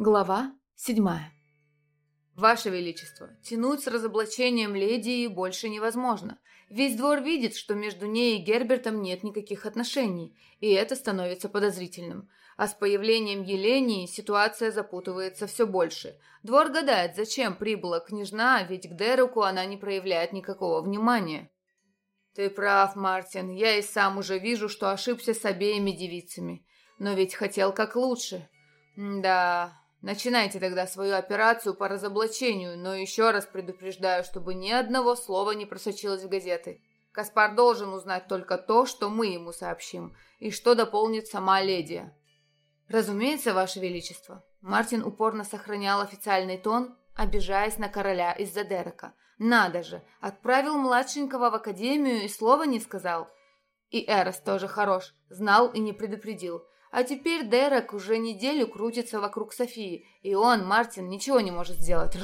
Глава седьмая. Ваше Величество, тянуть с разоблачением леди больше невозможно. Весь двор видит, что между ней и Гербертом нет никаких отношений, и это становится подозрительным. А с появлением Елении ситуация запутывается все больше. Двор гадает, зачем прибыла княжна, ведь к Дереку она не проявляет никакого внимания. Ты прав, Мартин, я и сам уже вижу, что ошибся с обеими девицами. Но ведь хотел как лучше. Да, Начинайте тогда свою операцию по разоблачению, но еще раз предупреждаю, чтобы ни одного слова не просочилось в газеты. Каспар должен узнать только то, что мы ему сообщим, и что дополнит сама леди. Разумеется, Ваше Величество. Мартин упорно сохранял официальный тон, обижаясь на короля из-за Дерека. Надо же, отправил младшенького в академию и слова не сказал. И Эрос тоже хорош, знал и не предупредил. А теперь Дерек уже неделю крутится вокруг Софии, и он, Мартин, ничего не может сделать.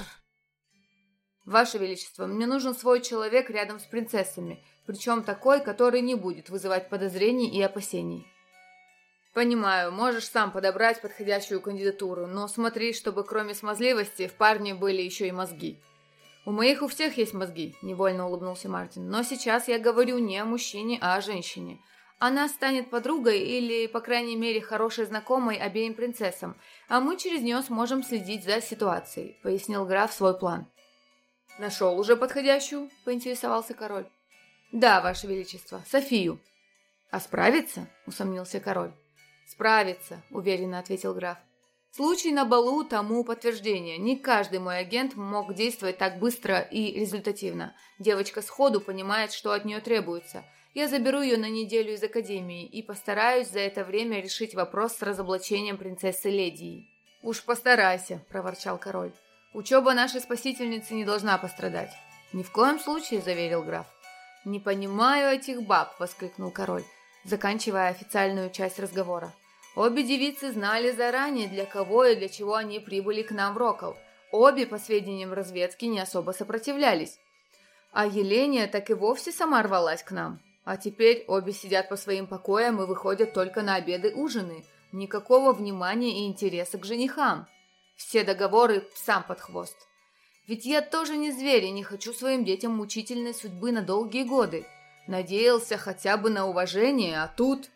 Ваше Величество, мне нужен свой человек рядом с принцессами, причем такой, который не будет вызывать подозрений и опасений. Понимаю, можешь сам подобрать подходящую кандидатуру, но смотри, чтобы кроме смазливости в парне были еще и мозги. У моих у всех есть мозги, невольно улыбнулся Мартин, но сейчас я говорю не о мужчине, а о женщине – она станет подругой или, по крайней мере, хорошей знакомой обеим принцессам, а мы через нее сможем следить за ситуацией», — пояснил граф свой план. «Нашел уже подходящую?» — поинтересовался король. «Да, ваше величество, Софию». «А справится?» — усомнился король. «Справится», — уверенно ответил граф. «Случай на балу тому подтверждение. Не каждый мой агент мог действовать так быстро и результативно. Девочка сходу понимает, что от нее требуется. Я заберу ее на неделю из академии и постараюсь за это время решить вопрос с разоблачением принцессы Ледии». «Уж постарайся», – проворчал король. «Учеба нашей спасительницы не должна пострадать». «Ни в коем случае», – заверил граф. «Не понимаю этих баб», – воскликнул король, заканчивая официальную часть разговора. Обе девицы знали заранее, для кого и для чего они прибыли к нам в Рокол. Обе, по сведениям разведки, не особо сопротивлялись. А Еления так и вовсе сама рвалась к нам. А теперь обе сидят по своим покоям и выходят только на обеды-ужины. Никакого внимания и интереса к женихам. Все договоры сам под хвост. Ведь я тоже не зверь и не хочу своим детям мучительной судьбы на долгие годы. Надеялся хотя бы на уважение, а тут...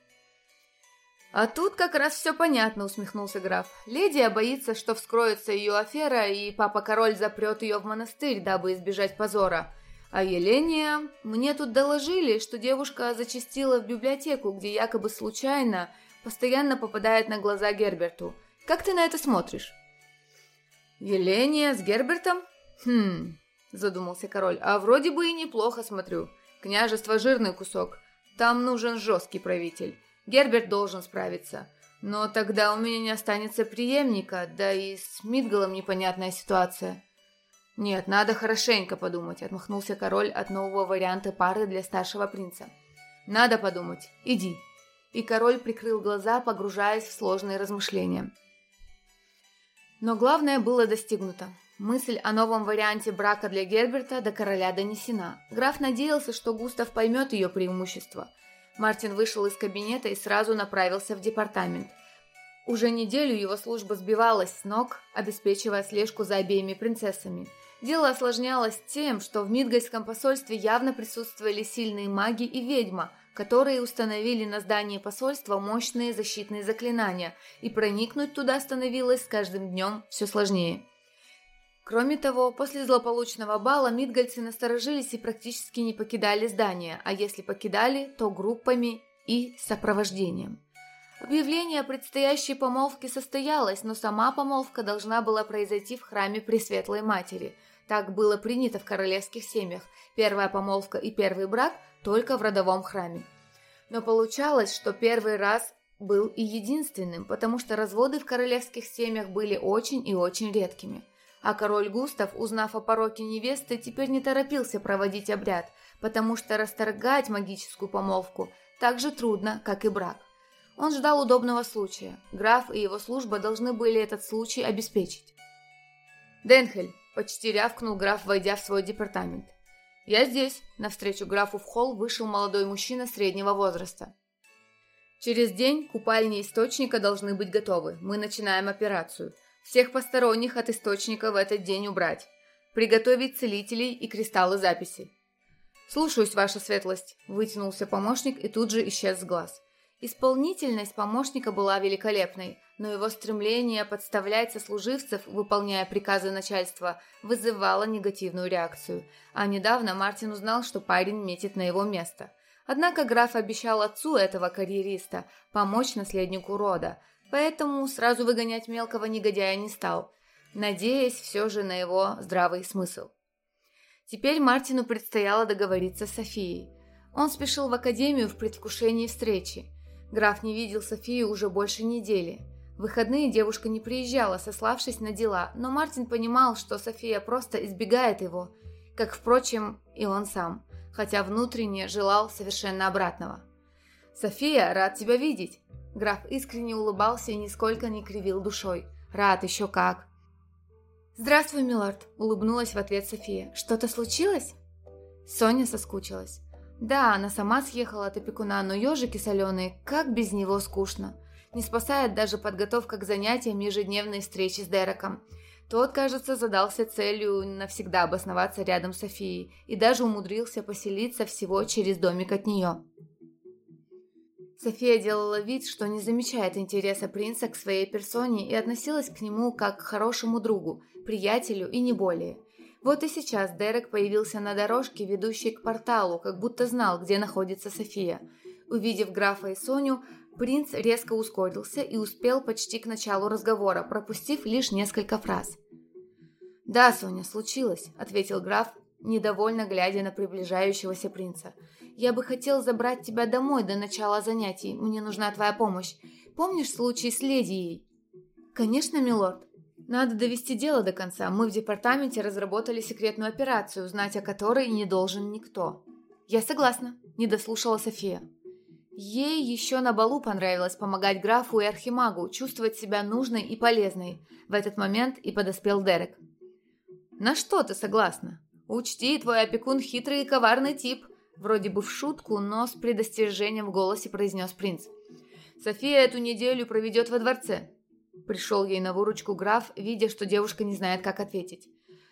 «А тут как раз все понятно», — усмехнулся граф. «Ледия боится, что вскроется ее афера, и папа-король запрет ее в монастырь, дабы избежать позора. А Еления... Мне тут доложили, что девушка зачастила в библиотеку, где якобы случайно постоянно попадает на глаза Герберту. Как ты на это смотришь? Еления с Гербертом? Хм, задумался король. А вроде бы и неплохо смотрю. Княжество жирный кусок. Там нужен жесткий правитель. Герберт должен справиться. Но тогда у меня не останется преемника, да и с Мидгалом непонятная ситуация. «Нет, надо хорошенько подумать», — отмахнулся король от нового варианта пары для старшего принца. «Надо подумать. Иди». И король прикрыл глаза, погружаясь в сложные размышления. Но главное было достигнуто. Мысль о новом варианте брака для Герберта до короля донесена. Граф надеялся, что Густав поймет ее преимущество. Мартин вышел из кабинета и сразу направился в департамент. Уже неделю его служба сбивалась с ног, обеспечивая слежку за обеими принцессами – Дело осложнялось тем, что в Мидгальском посольстве явно присутствовали сильные маги и ведьма, которые установили на здании посольства мощные защитные заклинания, и проникнуть туда становилось с каждым днем все сложнее. Кроме того, после злополучного бала мидгальцы насторожились и практически не покидали здание, а если покидали, то группами и сопровождением. Объявление о предстоящей помолвке состоялось, но сама помолвка должна была произойти в храме Пресветлой Матери – так было принято в королевских семьях. Первая помолвка и первый брак только в родовом храме. Но получалось, что первый раз был и единственным, потому что разводы в королевских семьях были очень и очень редкими. А король Густав, узнав о пороке невесты, теперь не торопился проводить обряд, потому что расторгать магическую помолвку так же трудно, как и брак. Он ждал удобного случая. Граф и его служба должны были этот случай обеспечить. «Денхель, Почти рявкнул граф, войдя в свой департамент. «Я здесь!» Навстречу графу в холл вышел молодой мужчина среднего возраста. «Через день купальни источника должны быть готовы. Мы начинаем операцию. Всех посторонних от источника в этот день убрать. Приготовить целителей и кристаллы записи. «Слушаюсь, ваша светлость», – вытянулся помощник и тут же исчез с глаз. Исполнительность помощника была великолепной, но его стремление подставлять сослуживцев, выполняя приказы начальства, вызывало негативную реакцию. А недавно Мартин узнал, что парень метит на его место. Однако граф обещал отцу этого карьериста помочь наследнику рода, поэтому сразу выгонять мелкого негодяя не стал, надеясь все же на его здравый смысл. Теперь Мартину предстояло договориться с Софией. Он спешил в академию в предвкушении встречи. Граф не видел Софию уже больше недели. В выходные девушка не приезжала, сославшись на дела, но Мартин понимал, что София просто избегает его, как, впрочем, и он сам, хотя внутренне желал совершенно обратного. «София, рад тебя видеть!» Граф искренне улыбался и нисколько не кривил душой. «Рад еще как!» «Здравствуй, милорд!» – улыбнулась в ответ София. «Что-то случилось?» Соня соскучилась. Да, она сама съехала от опекуна, но ежики соленые, как без него скучно. Не спасает даже подготовка к занятиям ежедневной встречи с Дереком. Тот, кажется, задался целью навсегда обосноваться рядом с Софией и даже умудрился поселиться всего через домик от нее. София делала вид, что не замечает интереса принца к своей персоне и относилась к нему как к хорошему другу, приятелю и не более. Вот и сейчас Дерек появился на дорожке, ведущей к порталу, как будто знал, где находится София. Увидев графа и Соню, принц резко ускорился и успел почти к началу разговора, пропустив лишь несколько фраз. «Да, Соня, случилось», — ответил граф, недовольно глядя на приближающегося принца. «Я бы хотел забрать тебя домой до начала занятий. Мне нужна твоя помощь. Помнишь случай с Ледией?» «Конечно, милорд. Надо довести дело до конца. Мы в департаменте разработали секретную операцию, узнать о которой не должен никто». «Я согласна», – не дослушала София. Ей еще на балу понравилось помогать графу и архимагу, чувствовать себя нужной и полезной. В этот момент и подоспел Дерек. «На что ты согласна?» «Учти, твой опекун хитрый и коварный тип», вроде бы в шутку, но с предостережением в голосе произнес принц. «София эту неделю проведет во дворце». Пришел ей на выручку граф, видя, что девушка не знает, как ответить.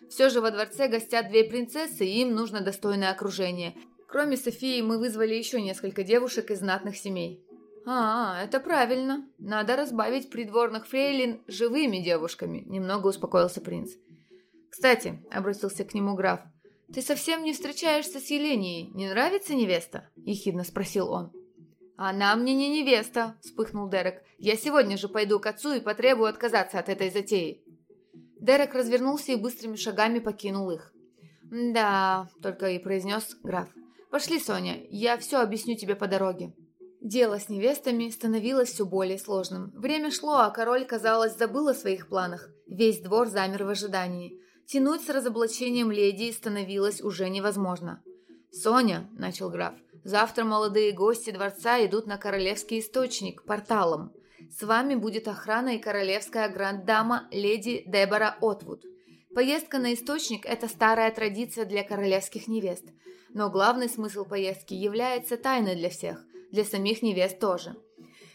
Все же во дворце гостят две принцессы, и им нужно достойное окружение. Кроме Софии, мы вызвали еще несколько девушек из знатных семей. «А, это правильно. Надо разбавить придворных фрейлин живыми девушками», – немного успокоился принц. «Кстати», — обратился к нему граф, — «ты совсем не встречаешься с Еленией. Не нравится невеста?» — ехидно спросил он. «Она мне не невеста», — вспыхнул Дерек. «Я сегодня же пойду к отцу и потребую отказаться от этой затеи». Дерек развернулся и быстрыми шагами покинул их. «Да», — только и произнес граф. «Пошли, Соня, я все объясню тебе по дороге». Дело с невестами становилось все более сложным. Время шло, а король, казалось, забыл о своих планах. Весь двор замер в ожидании. Тянуть с разоблачением леди становилось уже невозможно. «Соня», — начал граф, — «завтра молодые гости дворца идут на королевский источник, порталом. С вами будет охрана и королевская гранд-дама леди Дебора Отвуд. Поездка на источник – это старая традиция для королевских невест. Но главный смысл поездки является тайной для всех, для самих невест тоже.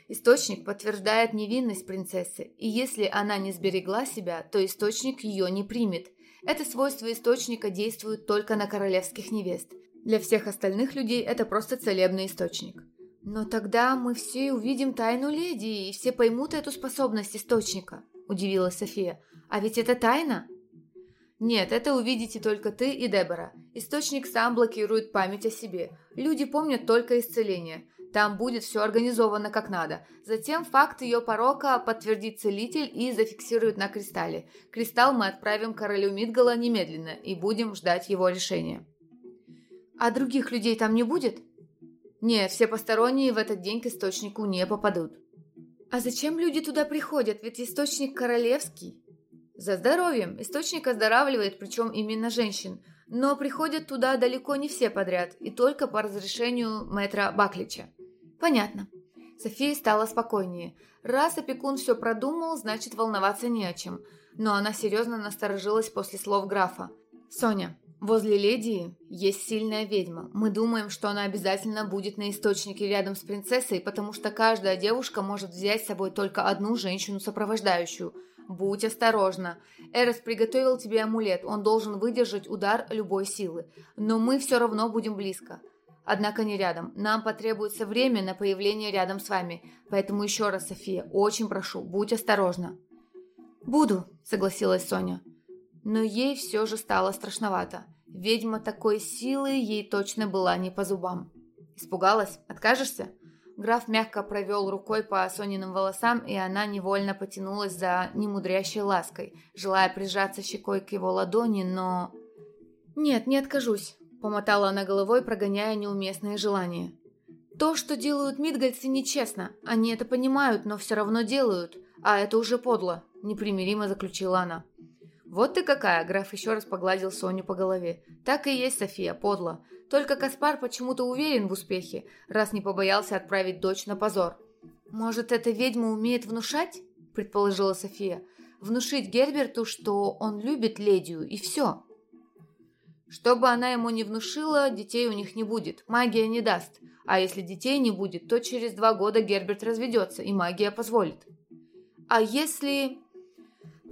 Источник подтверждает невинность принцессы, и если она не сберегла себя, то источник ее не примет – это свойство источника действует только на королевских невест. Для всех остальных людей это просто целебный источник. Но тогда мы все увидим тайну леди, и все поймут эту способность источника, удивилась София. А ведь это тайна? Нет, это увидите только ты и Дебора. Источник сам блокирует память о себе. Люди помнят только исцеление. Там будет все организовано как надо. Затем факт ее порока подтвердит целитель и зафиксирует на кристалле. Кристалл мы отправим королю Мидгала немедленно и будем ждать его решения. А других людей там не будет? Нет, все посторонние в этот день к источнику не попадут. А зачем люди туда приходят? Ведь источник королевский. За здоровьем. Источник оздоравливает, причем именно женщин. Но приходят туда далеко не все подряд, и только по разрешению мэтра Баклича. «Понятно». София стала спокойнее. Раз опекун все продумал, значит волноваться не о чем. Но она серьезно насторожилась после слов графа. «Соня, возле леди есть сильная ведьма. Мы думаем, что она обязательно будет на источнике рядом с принцессой, потому что каждая девушка может взять с собой только одну женщину-сопровождающую, Будь осторожна. Эрос приготовил тебе амулет, он должен выдержать удар любой силы. Но мы все равно будем близко. Однако не рядом. Нам потребуется время на появление рядом с вами. Поэтому еще раз, София, очень прошу, будь осторожна. «Буду», — согласилась Соня. Но ей все же стало страшновато. Ведьма такой силы ей точно была не по зубам. «Испугалась? Откажешься?» Граф мягко провел рукой по Сониным волосам, и она невольно потянулась за немудрящей лаской, желая прижаться щекой к его ладони, но... «Нет, не откажусь», — помотала она головой, прогоняя неуместные желания. «То, что делают мидгальцы, нечестно. Они это понимают, но все равно делают. А это уже подло», — непримиримо заключила она. «Вот ты какая!» — граф еще раз погладил Соню по голове. «Так и есть, София, подло. Только Каспар почему-то уверен в успехе, раз не побоялся отправить дочь на позор. «Может, эта ведьма умеет внушать?» – предположила София. «Внушить Герберту, что он любит ледию, и все». Что бы она ему не внушила, детей у них не будет, магия не даст. А если детей не будет, то через два года Герберт разведется, и магия позволит. А если...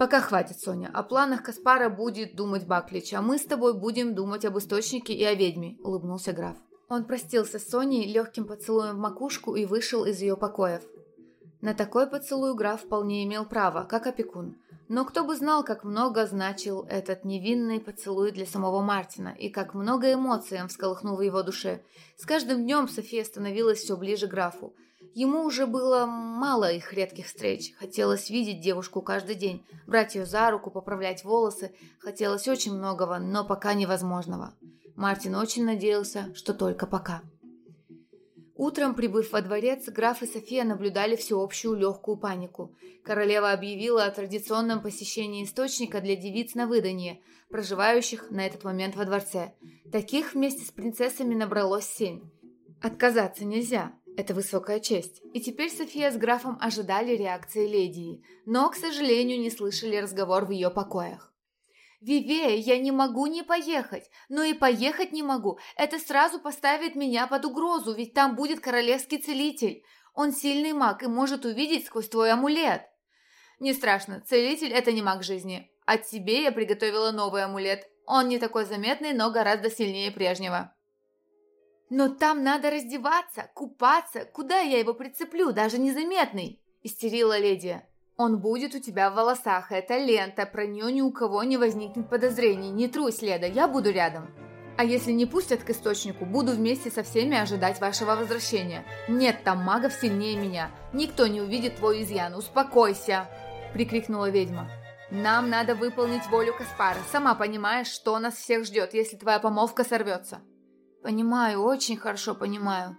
«Пока хватит, Соня. О планах Каспара будет думать Баклич, а мы с тобой будем думать об источнике и о ведьме», — улыбнулся граф. Он простился с Соней легким поцелуем в макушку и вышел из ее покоев. На такой поцелуй граф вполне имел право, как опекун. Но кто бы знал, как много значил этот невинный поцелуй для самого Мартина, и как много эмоций он всколыхнул в его душе. С каждым днем София становилась все ближе к графу. Ему уже было мало их редких встреч. Хотелось видеть девушку каждый день, брать ее за руку, поправлять волосы. Хотелось очень многого, но пока невозможного. Мартин очень надеялся, что только пока. Утром, прибыв во дворец, граф и София наблюдали всеобщую легкую панику. Королева объявила о традиционном посещении источника для девиц на выданье, проживающих на этот момент во дворце. Таких вместе с принцессами набралось семь. Отказаться нельзя, это высокая честь. И теперь София с графом ожидали реакции леди, но, к сожалению, не слышали разговор в ее покоях. «Вивея, я не могу не поехать, но и поехать не могу. Это сразу поставит меня под угрозу, ведь там будет королевский целитель. Он сильный маг и может увидеть сквозь твой амулет». «Не страшно, целитель – это не маг жизни. А тебе я приготовила новый амулет. Он не такой заметный, но гораздо сильнее прежнего». «Но там надо раздеваться, купаться. Куда я его прицеплю, даже незаметный?» – истерила леди. «Он будет у тебя в волосах. Это лента, про нее ни у кого не возникнет подозрений. Не трусь, Леда, я буду рядом». А если не пустят к источнику, буду вместе со всеми ожидать вашего возвращения. Нет там магов сильнее меня. Никто не увидит твой изъян. Успокойся!» – прикрикнула ведьма. «Нам надо выполнить волю Каспара. Сама понимаешь, что нас всех ждет, если твоя помолвка сорвется». «Понимаю, очень хорошо понимаю».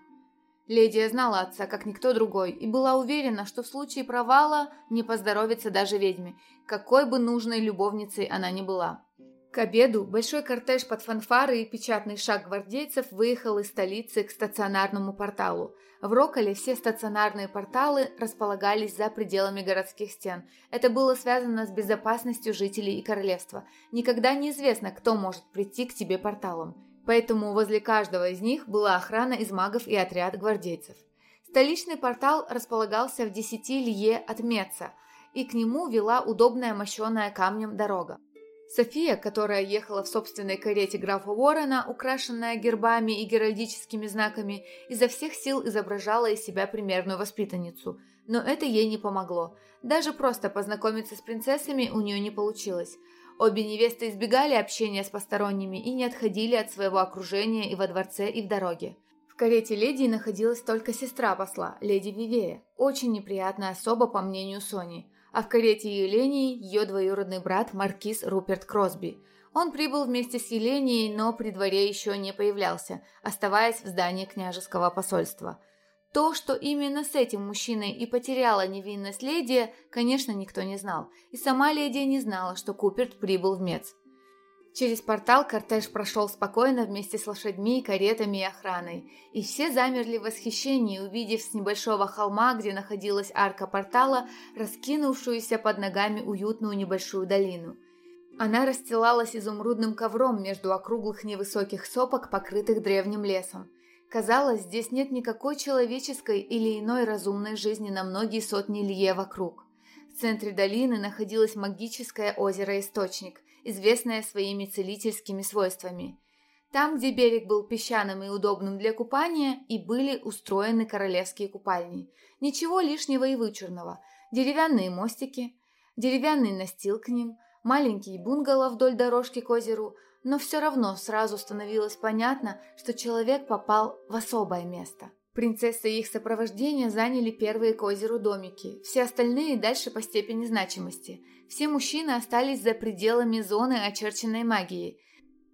Ледия знала отца, как никто другой, и была уверена, что в случае провала не поздоровится даже ведьме, какой бы нужной любовницей она ни была. К обеду большой кортеж под фанфары и печатный шаг гвардейцев выехал из столицы к стационарному порталу. В Роколе все стационарные порталы располагались за пределами городских стен. Это было связано с безопасностью жителей и королевства. Никогда неизвестно, кто может прийти к тебе порталом поэтому возле каждого из них была охрана из магов и отряд гвардейцев. Столичный портал располагался в десяти лье от Меца, и к нему вела удобная мощеная камнем дорога. София, которая ехала в собственной карете графа Уоррена, украшенная гербами и геральдическими знаками, изо всех сил изображала из себя примерную воспитанницу. Но это ей не помогло. Даже просто познакомиться с принцессами у нее не получилось. Обе невесты избегали общения с посторонними и не отходили от своего окружения и во дворце, и в дороге. В карете леди находилась только сестра посла, леди Вивея, очень неприятная особа по мнению Сони, а в карете Елении ее двоюродный брат маркиз Руперт Кросби. Он прибыл вместе с Еленией, но при дворе еще не появлялся, оставаясь в здании княжеского посольства – то, что именно с этим мужчиной и потеряла невинность леди, конечно, никто не знал. И сама леди не знала, что Куперт прибыл в Мец. Через портал кортеж прошел спокойно вместе с лошадьми, каретами и охраной. И все замерли в восхищении, увидев с небольшого холма, где находилась арка портала, раскинувшуюся под ногами уютную небольшую долину. Она расстилалась изумрудным ковром между округлых невысоких сопок, покрытых древним лесом. Казалось, здесь нет никакой человеческой или иной разумной жизни на многие сотни лье вокруг. В центре долины находилось магическое озеро-источник, известное своими целительскими свойствами. Там, где берег был песчаным и удобным для купания, и были устроены королевские купальни. Ничего лишнего и вычурного. Деревянные мостики, деревянный настил к ним, маленький бунгало вдоль дорожки к озеру, но все равно сразу становилось понятно, что человек попал в особое место. Принцесса и их сопровождение заняли первые к озеру домики, все остальные дальше по степени значимости. Все мужчины остались за пределами зоны, очерченной магией.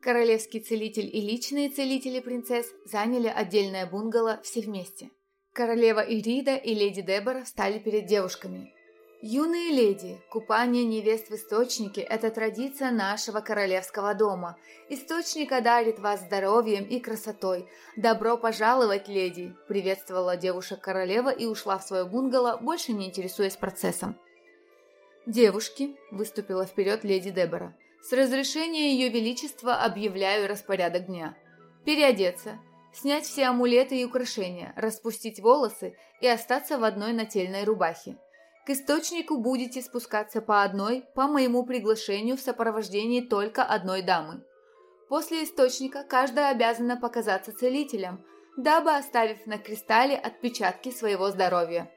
Королевский целитель и личные целители принцесс заняли отдельное бунгало все вместе. Королева Ирида и леди Дебора встали перед девушками. Юные леди, купание невест в источнике – это традиция нашего королевского дома. Источник одарит вас здоровьем и красотой. Добро пожаловать, леди! Приветствовала девушек королева и ушла в свое бунгало, больше не интересуясь процессом. Девушки, выступила вперед леди Дебора, с разрешения ее величества объявляю распорядок дня. Переодеться, снять все амулеты и украшения, распустить волосы и остаться в одной нательной рубахе. К источнику будете спускаться по одной, по моему приглашению в сопровождении только одной дамы. После источника каждая обязана показаться целителем, дабы оставив на кристалле отпечатки своего здоровья.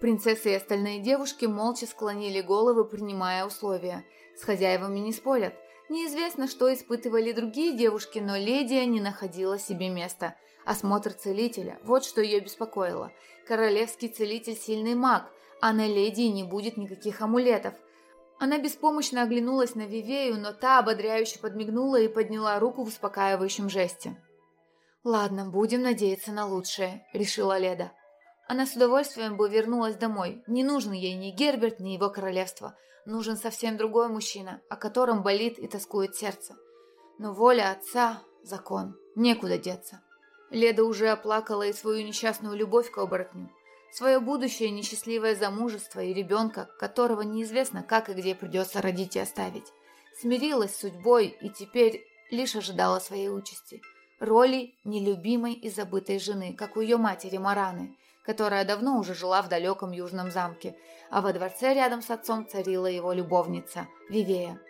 Принцессы и остальные девушки молча склонили головы, принимая условия. С хозяевами не спорят. Неизвестно, что испытывали другие девушки, но Ледия не находила себе места. Осмотр целителя – вот что ее беспокоило – Королевский целитель – сильный маг, а на леди не будет никаких амулетов. Она беспомощно оглянулась на Вивею, но та ободряюще подмигнула и подняла руку в успокаивающем жесте. «Ладно, будем надеяться на лучшее», – решила Леда. Она с удовольствием бы вернулась домой. Не нужен ей ни Герберт, ни его королевство. Нужен совсем другой мужчина, о котором болит и тоскует сердце. Но воля отца – закон. Некуда деться. Леда уже оплакала и свою несчастную любовь к оборотню, свое будущее несчастливое замужество и ребенка, которого неизвестно как и где придется родить и оставить. Смирилась с судьбой и теперь лишь ожидала своей участи. Роли нелюбимой и забытой жены, как у ее матери Мараны, которая давно уже жила в далеком южном замке, а во дворце рядом с отцом царила его любовница, Вивея.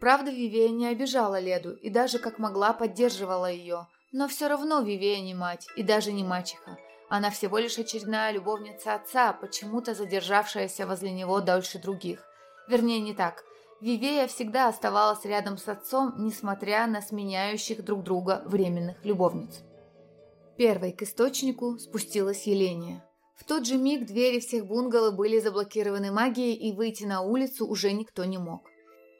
Правда, Вивея не обижала Леду и даже как могла поддерживала ее – но все равно Вивея не мать и даже не мачеха. Она всего лишь очередная любовница отца, почему-то задержавшаяся возле него дольше других. Вернее, не так. Вивея всегда оставалась рядом с отцом, несмотря на сменяющих друг друга временных любовниц. Первой к источнику спустилась Еления. В тот же миг двери всех бунгало были заблокированы магией, и выйти на улицу уже никто не мог.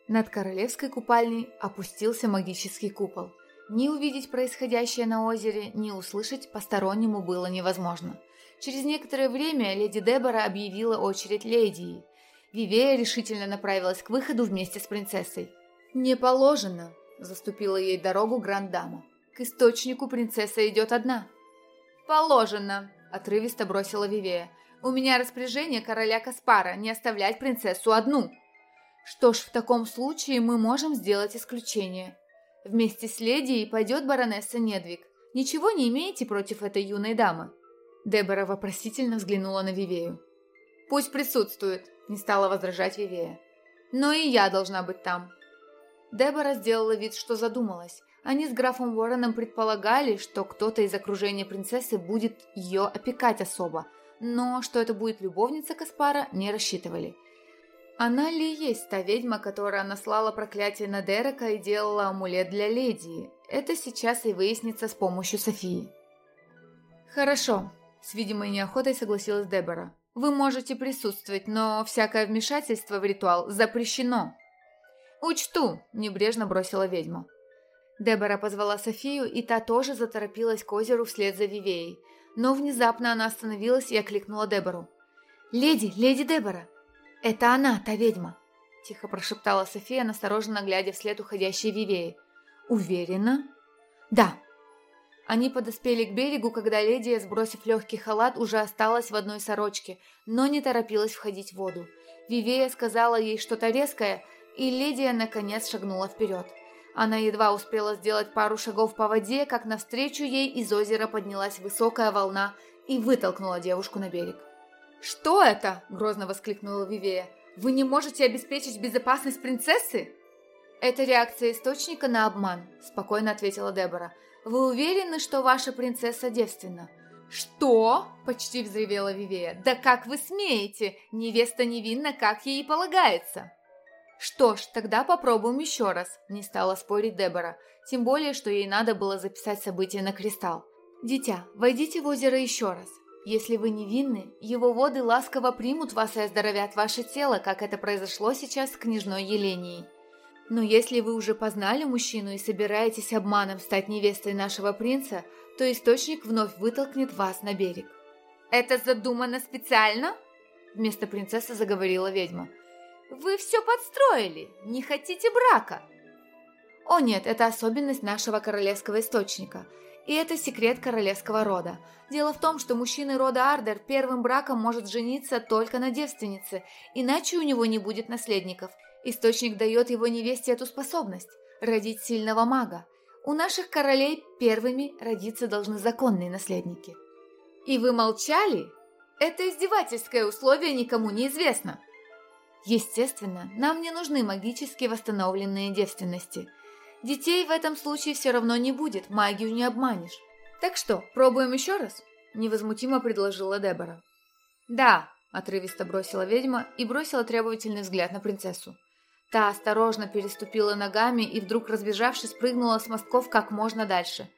Над королевской купальней опустился магический купол. Ни увидеть происходящее на озере, ни услышать постороннему было невозможно. Через некоторое время леди Дебора объявила очередь леди. Вивея решительно направилась к выходу вместе с принцессой. «Не положено», – заступила ей дорогу гранд-дама. «К источнику принцесса идет одна». «Положено», – отрывисто бросила Вивея. «У меня распоряжение короля Каспара не оставлять принцессу одну». «Что ж, в таком случае мы можем сделать исключение», Вместе с леди пойдет баронесса Недвиг. Ничего не имеете против этой юной дамы?» Дебора вопросительно взглянула на Вивею. «Пусть присутствует», – не стала возражать Вивея. «Но и я должна быть там». Дебора сделала вид, что задумалась. Они с графом Уорреном предполагали, что кто-то из окружения принцессы будет ее опекать особо, но что это будет любовница Каспара, не рассчитывали – она ли есть та ведьма, которая наслала проклятие на Дерека и делала амулет для леди? Это сейчас и выяснится с помощью Софии. Хорошо, с видимой неохотой согласилась Дебора. Вы можете присутствовать, но всякое вмешательство в ритуал запрещено. Учту, небрежно бросила ведьма. Дебора позвала Софию, и та тоже заторопилась к озеру вслед за Вивеей. Но внезапно она остановилась и окликнула Дебору. «Леди, леди Дебора, «Это она, та ведьма!» – тихо прошептала София, настороженно глядя вслед уходящей Вивеи. «Уверена?» «Да!» Они подоспели к берегу, когда Ледия, сбросив легкий халат, уже осталась в одной сорочке, но не торопилась входить в воду. Вивея сказала ей что-то резкое, и Ледия наконец шагнула вперед. Она едва успела сделать пару шагов по воде, как навстречу ей из озера поднялась высокая волна и вытолкнула девушку на берег. «Что это?» – грозно воскликнула Вивея. «Вы не можете обеспечить безопасность принцессы?» «Это реакция источника на обман», – спокойно ответила Дебора. «Вы уверены, что ваша принцесса девственна?» «Что?» – почти взревела Вивея. «Да как вы смеете? Невеста невинна, как ей полагается!» «Что ж, тогда попробуем еще раз», – не стала спорить Дебора. Тем более, что ей надо было записать события на кристалл. «Дитя, войдите в озеро еще раз. Если вы невинны, его воды ласково примут вас и оздоровят ваше тело, как это произошло сейчас с княжной Еленией. Но если вы уже познали мужчину и собираетесь обманом стать невестой нашего принца, то источник вновь вытолкнет вас на берег. «Это задумано специально?» Вместо принцессы заговорила ведьма. «Вы все подстроили! Не хотите брака!» «О нет, это особенность нашего королевского источника. И это секрет королевского рода. Дело в том, что мужчина рода Ардер первым браком может жениться только на девственнице, иначе у него не будет наследников – Источник дает его невесте эту способность – родить сильного мага. У наших королей первыми родиться должны законные наследники. И вы молчали? Это издевательское условие никому не известно. Естественно, нам не нужны магически восстановленные девственности. Детей в этом случае все равно не будет, магию не обманешь. Так что, пробуем еще раз? Невозмутимо предложила Дебора. Да, отрывисто бросила ведьма и бросила требовательный взгляд на принцессу. Та осторожно переступила ногами и вдруг, разбежавшись, прыгнула с мостков как можно дальше.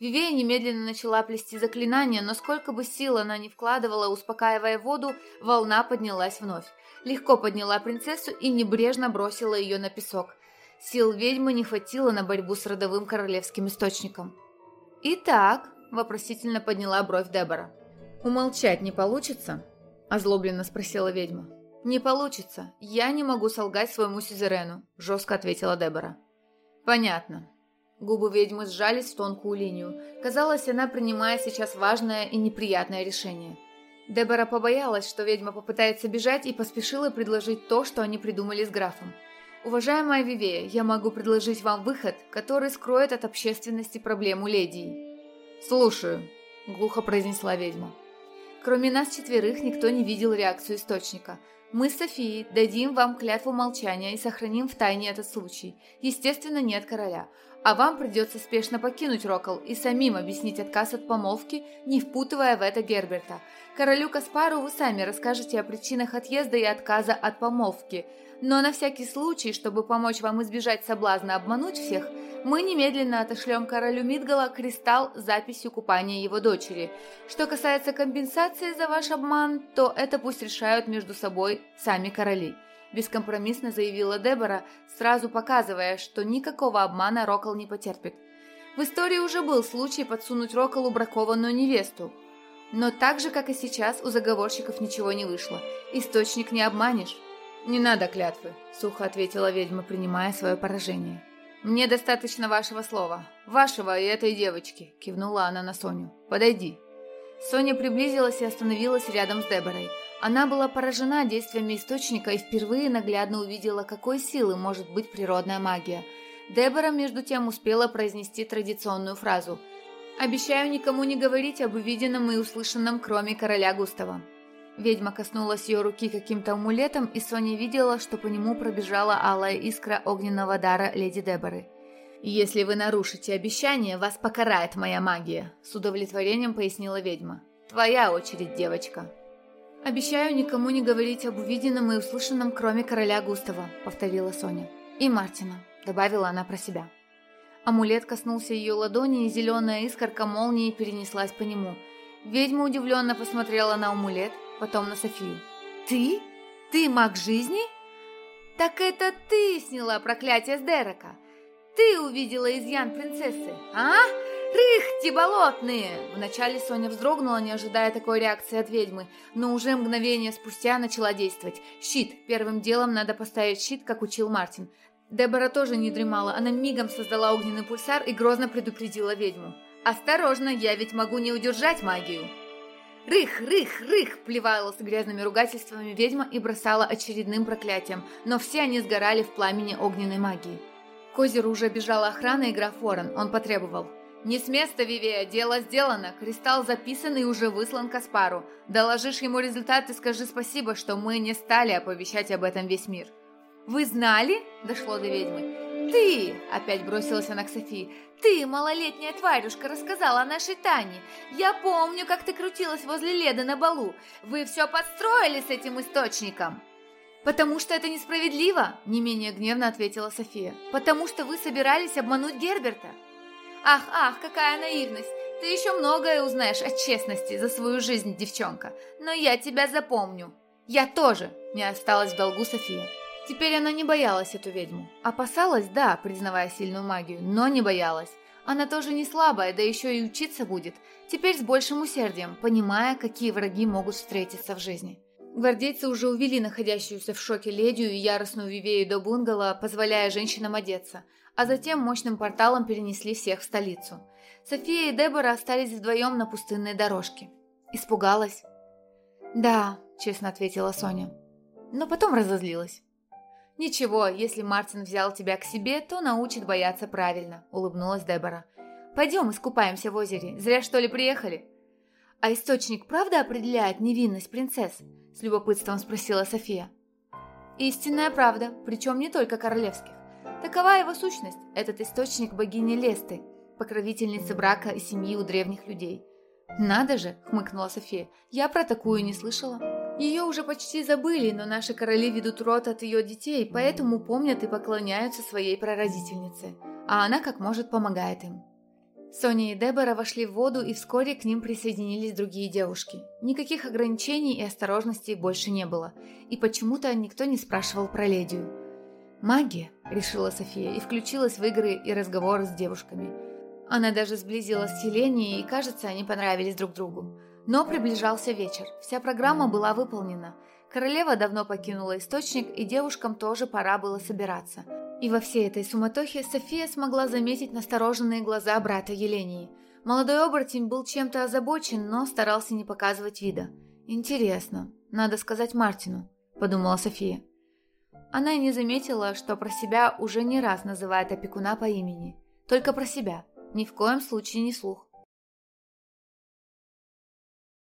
Вивея немедленно начала плести заклинание, но сколько бы сил она ни вкладывала, успокаивая воду, волна поднялась вновь. Легко подняла принцессу и небрежно бросила ее на песок. Сил ведьмы не хватило на борьбу с родовым королевским источником. «Итак», — вопросительно подняла бровь Дебора. «Умолчать не получится?» — озлобленно спросила ведьма. «Не получится. Я не могу солгать своему сюзерену», – жестко ответила Дебора. «Понятно». Губы ведьмы сжались в тонкую линию. Казалось, она принимает сейчас важное и неприятное решение. Дебора побоялась, что ведьма попытается бежать, и поспешила предложить то, что они придумали с графом. «Уважаемая Вивея, я могу предложить вам выход, который скроет от общественности проблему леди». «Слушаю», – глухо произнесла ведьма. Кроме нас четверых никто не видел реакцию источника – мы с Софией дадим вам клятву молчания и сохраним в тайне этот случай. Естественно, нет короля. А вам придется спешно покинуть Рокол и самим объяснить отказ от помолвки, не впутывая в это Герберта. Королю Каспару вы сами расскажете о причинах отъезда и отказа от помолвки. Но на всякий случай, чтобы помочь вам избежать соблазна обмануть всех, мы немедленно отошлем королю Мидгала кристалл с записью купания его дочери. Что касается компенсации за ваш обман, то это пусть решают между собой сами короли. Бескомпромиссно заявила Дебора, сразу показывая, что никакого обмана Рокол не потерпит. В истории уже был случай подсунуть Роколу бракованную невесту. Но так же, как и сейчас, у заговорщиков ничего не вышло. Источник не обманешь. «Не надо клятвы», — сухо ответила ведьма, принимая свое поражение. «Мне достаточно вашего слова. Вашего и этой девочки», — кивнула она на Соню. «Подойди». Соня приблизилась и остановилась рядом с Деборой. Она была поражена действиями источника и впервые наглядно увидела, какой силы может быть природная магия. Дебора, между тем, успела произнести традиционную фразу «Обещаю никому не говорить об увиденном и услышанном, кроме короля Густава». Ведьма коснулась ее руки каким-то амулетом, и Соня видела, что по нему пробежала алая искра огненного дара леди Деборы. «Если вы нарушите обещание, вас покарает моя магия», — с удовлетворением пояснила ведьма. «Твоя очередь, девочка». «Обещаю никому не говорить об увиденном и услышанном, кроме короля Густава», — повторила Соня. «И Мартина», — добавила она про себя. Амулет коснулся ее ладони, и зеленая искорка молнии перенеслась по нему. Ведьма удивленно посмотрела на амулет, потом на Софию. «Ты? Ты маг жизни?» «Так это ты сняла проклятие с Дерека! Ты увидела изъян принцессы, а? Рыхти болотные!» Вначале Соня вздрогнула, не ожидая такой реакции от ведьмы, но уже мгновение спустя начала действовать. «Щит! Первым делом надо поставить щит, как учил Мартин. Дебора тоже не дремала, она мигом создала огненный пульсар и грозно предупредила ведьму. «Осторожно, я ведь могу не удержать магию!» «Рых, рых, рых!» – плевалась грязными ругательствами ведьма и бросала очередным проклятием, но все они сгорали в пламени огненной магии. К озеру уже бежала охрана и граф Ворон, он потребовал. «Не с места, Вивея, дело сделано. Кристалл записан и уже выслан Каспару. Доложишь ему результат и скажи спасибо, что мы не стали оповещать об этом весь мир». «Вы знали?» – дошло до ведьмы. «Ты!» – опять бросилась она к Софии. «Ты, малолетняя тварюшка, рассказала о нашей Тане. Я помню, как ты крутилась возле Леды на балу. Вы все подстроили с этим источником!» «Потому что это несправедливо!» – не менее гневно ответила София. «Потому что вы собирались обмануть Герберта!» Ах, ах, какая наивность! Ты еще многое узнаешь о честности за свою жизнь, девчонка. Но я тебя запомню. Я тоже, не осталась в долгу София. Теперь она не боялась эту ведьму. Опасалась, да, признавая сильную магию, но не боялась. Она тоже не слабая, да еще и учиться будет. Теперь с большим усердием, понимая, какие враги могут встретиться в жизни. Гвардейцы уже увели находящуюся в шоке ледию и яростную Вивею до бунгало, позволяя женщинам одеться – а затем мощным порталом перенесли всех в столицу. София и Дебора остались вдвоем на пустынной дорожке. Испугалась? «Да», — честно ответила Соня. Но потом разозлилась. «Ничего, если Мартин взял тебя к себе, то научит бояться правильно», — улыбнулась Дебора. «Пойдем искупаемся в озере. Зря, что ли, приехали?» «А источник правда определяет невинность принцесс?» — с любопытством спросила София. «Истинная правда, причем не только королевских. Такова его сущность, этот источник богини Лесты, покровительницы брака и семьи у древних людей. «Надо же!» – хмыкнула София. «Я про такую не слышала». Ее уже почти забыли, но наши короли ведут род от ее детей, поэтому помнят и поклоняются своей прародительнице, а она как может помогает им. Соня и Дебора вошли в воду, и вскоре к ним присоединились другие девушки. Никаких ограничений и осторожностей больше не было, и почему-то никто не спрашивал про ледию. «Магия», — решила София и включилась в игры и разговоры с девушками. Она даже сблизилась с Еленей, и, кажется, они понравились друг другу. Но приближался вечер, вся программа была выполнена. Королева давно покинула источник, и девушкам тоже пора было собираться. И во всей этой суматохе София смогла заметить настороженные глаза брата Елении. Молодой оборотень был чем-то озабочен, но старался не показывать вида. «Интересно, надо сказать Мартину», — подумала София. Она и не заметила, что про себя уже не раз называет опекуна по имени. Только про себя, ни в коем случае не слух.